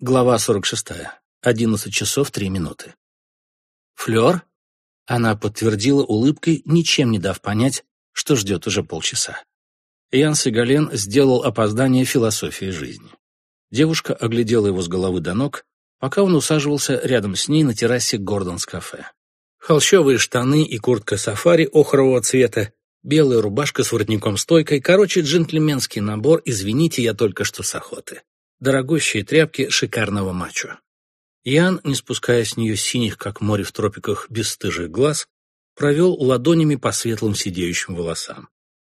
Глава 46. 11 часов 3 минуты. «Флёр?» Она подтвердила улыбкой, ничем не дав понять, что ждет уже полчаса. Ян Сигален сделал опоздание философии жизни. Девушка оглядела его с головы до ног, пока он усаживался рядом с ней на террасе Гордонс кафе. Холщовые штаны и куртка сафари охрового цвета, белая рубашка с воротником-стойкой, короче, джентльменский набор «Извините, я только что с охоты». Дорогущие тряпки шикарного мачо. Ян, не спуская с нее синих, как море в тропиках, бесстыжих глаз, провел ладонями по светлым сидеющим волосам.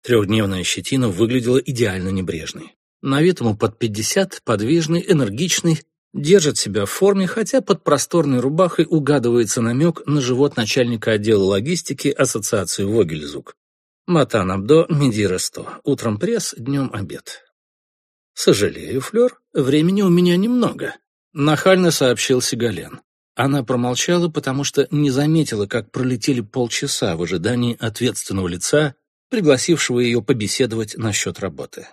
Трехдневная щетина выглядела идеально небрежной. На вид ему под пятьдесят, подвижный, энергичный, держит себя в форме, хотя под просторной рубахой угадывается намек на живот начальника отдела логистики Ассоциации Вогельзук. Матан Абдо, Медира 100. Утром пресс, днем обед. «Сожалею, Флёр, времени у меня немного», — нахально сообщил Сигален. Она промолчала, потому что не заметила, как пролетели полчаса в ожидании ответственного лица, пригласившего ее побеседовать насчет работы.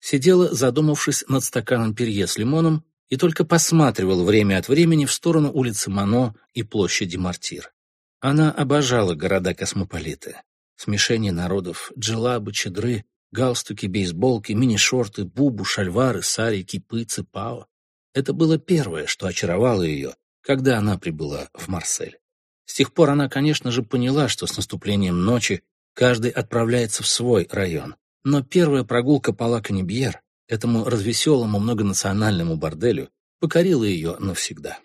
Сидела, задумавшись над стаканом перье с лимоном, и только посматривала время от времени в сторону улицы Мано и площади Мартир. Она обожала города-космополиты. Смешение народов, джелабы, чедры, галстуки, бейсболки, мини-шорты, бубу, шальвары, сари, кипы, цепао. Это было первое, что очаровало ее, когда она прибыла в Марсель. С тех пор она, конечно же, поняла, что с наступлением ночи каждый отправляется в свой район. Но первая прогулка по Лаканебьер, этому развеселому многонациональному борделю, покорила ее навсегда.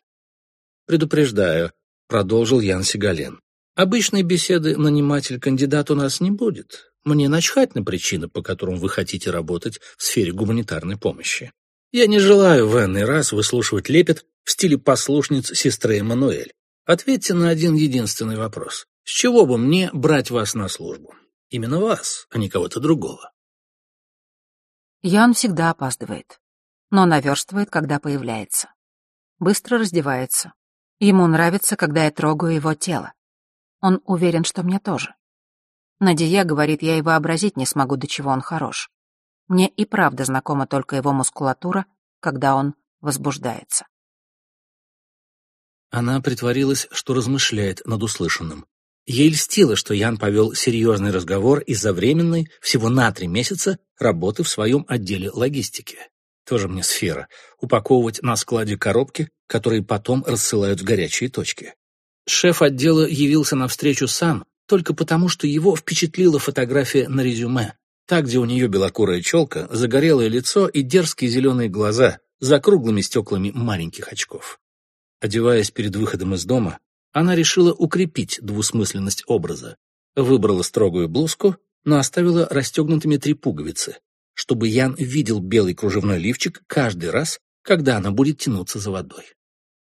«Предупреждаю», — продолжил Ян Сигален, «обычной беседы наниматель-кандидат у нас не будет. Мне начхать на причины, по которым вы хотите работать в сфере гуманитарной помощи. Я не желаю в энный раз выслушивать лепет в стиле послушниц сестры Эммануэль. Ответьте на один единственный вопрос. С чего бы мне брать вас на службу? Именно вас, а не кого-то другого. Ян всегда опаздывает, но наверстывает, когда появляется. Быстро раздевается. Ему нравится, когда я трогаю его тело. Он уверен, что мне тоже. Надия говорит, я и вообразить не смогу, до чего он хорош. Мне и правда знакома только его мускулатура, когда он возбуждается. Она притворилась, что размышляет над услышанным. Ей льстило, что Ян повел серьезный разговор из-за временной, всего на три месяца, работы в своем отделе логистики. Тоже мне сфера. Упаковывать на складе коробки, которые потом рассылают в горячие точки. Шеф отдела явился навстречу сам, только потому, что его впечатлила фотография на резюме. Та, где у нее белокурая челка, загорелое лицо и дерзкие зеленые глаза за круглыми стеклами маленьких очков. Одеваясь перед выходом из дома, она решила укрепить двусмысленность образа. Выбрала строгую блузку, но оставила расстегнутыми три пуговицы, чтобы Ян видел белый кружевной лифчик каждый раз, когда она будет тянуться за водой.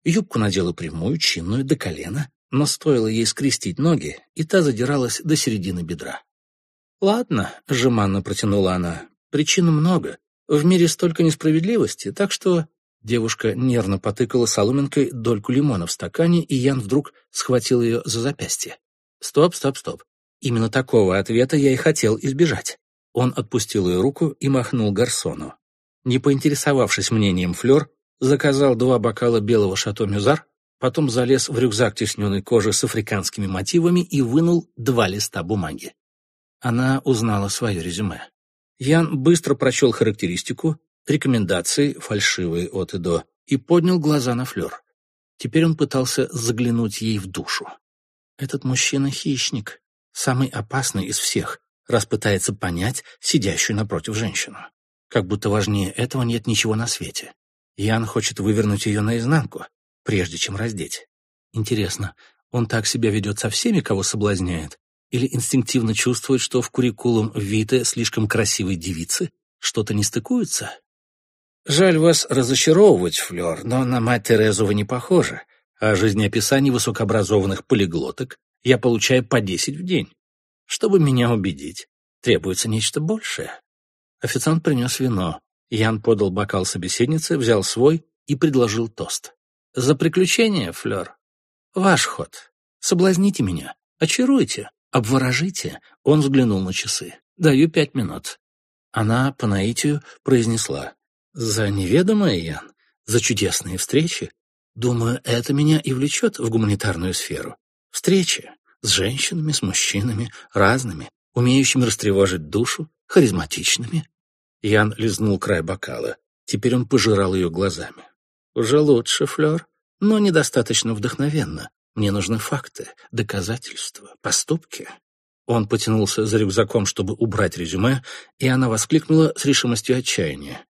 Юбку надела прямую, чинную, до колена, но стоило ей скрестить ноги, и та задиралась до середины бедра. «Ладно», — жеманно протянула она, — «причин много. В мире столько несправедливости, так что...» Девушка нервно потыкала соломинкой дольку лимона в стакане, и Ян вдруг схватил ее за запястье. «Стоп, стоп, стоп. Именно такого ответа я и хотел избежать». Он отпустил ее руку и махнул гарсону. Не поинтересовавшись мнением Флёр, заказал два бокала белого шато-мюзар, потом залез в рюкзак тесненной кожи с африканскими мотивами и вынул два листа бумаги. Она узнала свое резюме. Ян быстро прочел характеристику, рекомендации, фальшивые от и до, и поднял глаза на Флёр. Теперь он пытался заглянуть ей в душу. Этот мужчина — хищник, самый опасный из всех, раз пытается понять сидящую напротив женщину. Как будто важнее этого нет ничего на свете. Ян хочет вывернуть ее наизнанку, прежде чем раздеть. Интересно, он так себя ведет со всеми, кого соблазняет? Или инстинктивно чувствует, что в куррикулум Виты слишком красивой девицы что-то не стыкуется? Жаль вас разочаровывать, Флёр, но на мать Терезу вы не похожи, а жизнеописаний высокообразованных полиглоток я получаю по десять в день. Чтобы меня убедить, требуется нечто большее. Официант принес вино. Ян подал бокал собеседнице, взял свой и предложил тост. За приключение, Флёр. Ваш ход. Соблазните меня, очаруйте, обворожите. Он взглянул на часы. Даю пять минут. Она по наитию произнесла. За неведомое, Ян. за чудесные встречи. Думаю, это меня и влечет в гуманитарную сферу. Встречи с женщинами, с мужчинами, разными, умеющими растревожить душу, харизматичными. Ян лизнул край бокала. Теперь он пожирал ее глазами. «Уже лучше, Флёр, но недостаточно вдохновенно. Мне нужны факты, доказательства, поступки». Он потянулся за рюкзаком, чтобы убрать резюме, и она воскликнула с решимостью отчаяния.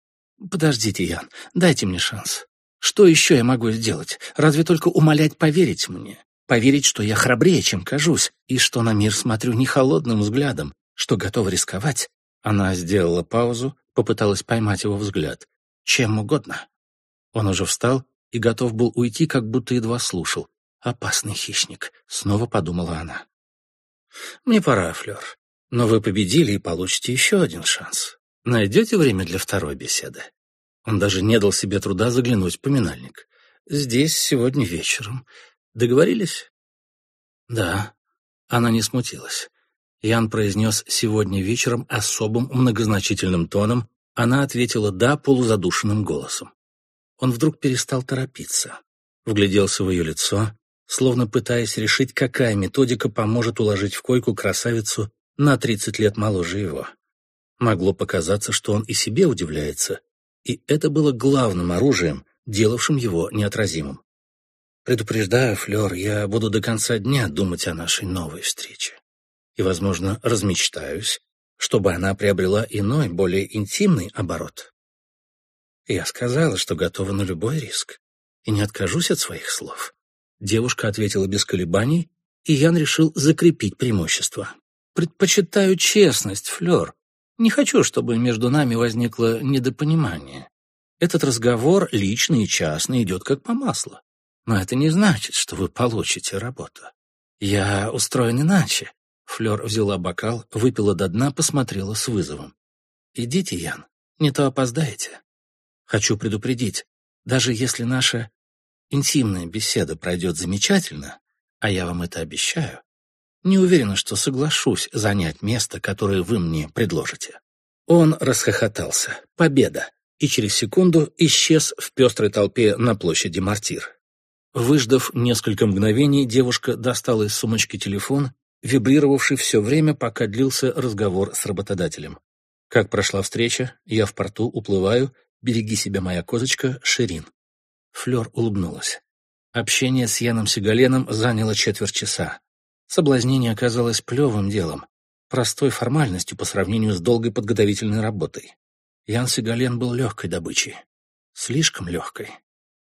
«Подождите, Ян, дайте мне шанс. Что еще я могу сделать? Разве только умолять поверить мне? Поверить, что я храбрее, чем кажусь, и что на мир смотрю не холодным взглядом, что готова рисковать?» Она сделала паузу, попыталась поймать его взгляд. «Чем угодно». Он уже встал и готов был уйти, как будто едва слушал. «Опасный хищник», — снова подумала она. «Мне пора, Флёр. Но вы победили и получите еще один шанс. Найдете время для второй беседы?» Он даже не дал себе труда заглянуть в поминальник. «Здесь сегодня вечером. Договорились?» «Да». Она не смутилась. Ян произнес «сегодня вечером» особым многозначительным тоном. Она ответила «да» полузадушенным голосом. Он вдруг перестал торопиться. Вгляделся в ее лицо, словно пытаясь решить, какая методика поможет уложить в койку красавицу на 30 лет моложе его. Могло показаться, что он и себе удивляется, и это было главным оружием, делавшим его неотразимым. «Предупреждаю, Флёр, я буду до конца дня думать о нашей новой встрече. И, возможно, размечтаюсь, чтобы она приобрела иной, более интимный оборот. Я сказала, что готова на любой риск, и не откажусь от своих слов. Девушка ответила без колебаний, и Ян решил закрепить преимущество. «Предпочитаю честность, Флёр. Не хочу, чтобы между нами возникло недопонимание. Этот разговор личный и частный идет как по маслу. Но это не значит, что вы получите работу. Я устроен иначе». Флёр взяла бокал, выпила до дна, посмотрела с вызовом. «Идите, Ян, не то опоздаете. Хочу предупредить, даже если наша интимная беседа пройдет замечательно, а я вам это обещаю, не уверена, что соглашусь занять место, которое вы мне предложите». Он расхохотался. Победа! И через секунду исчез в пестрой толпе на площади Мартир. Выждав несколько мгновений, девушка достала из сумочки телефон, вибрировавший все время, пока длился разговор с работодателем. «Как прошла встреча? Я в порту, уплываю. Береги себя, моя козочка, Ширин». Флёр улыбнулась. Общение с Яном Сигаленом заняло четверть часа. Соблазнение оказалось плевым делом, простой формальностью по сравнению с долгой подготовительной работой. Ян Сигален был легкой добычей. Слишком легкой.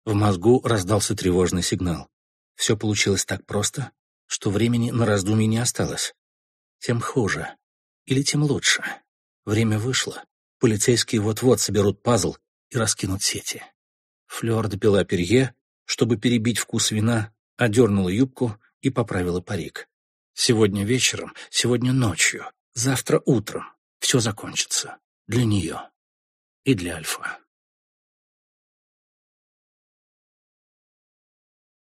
В мозгу раздался тревожный сигнал. Все получилось так просто, что времени на раздумье не осталось. Тем хуже. Или тем лучше. Время вышло. Полицейские вот-вот соберут пазл и раскинут сети. Флёр допила перье, чтобы перебить вкус вина, одернула юбку и поправила парик. Сегодня вечером, сегодня ночью, завтра утром все закончится. Для нее и для Альфа.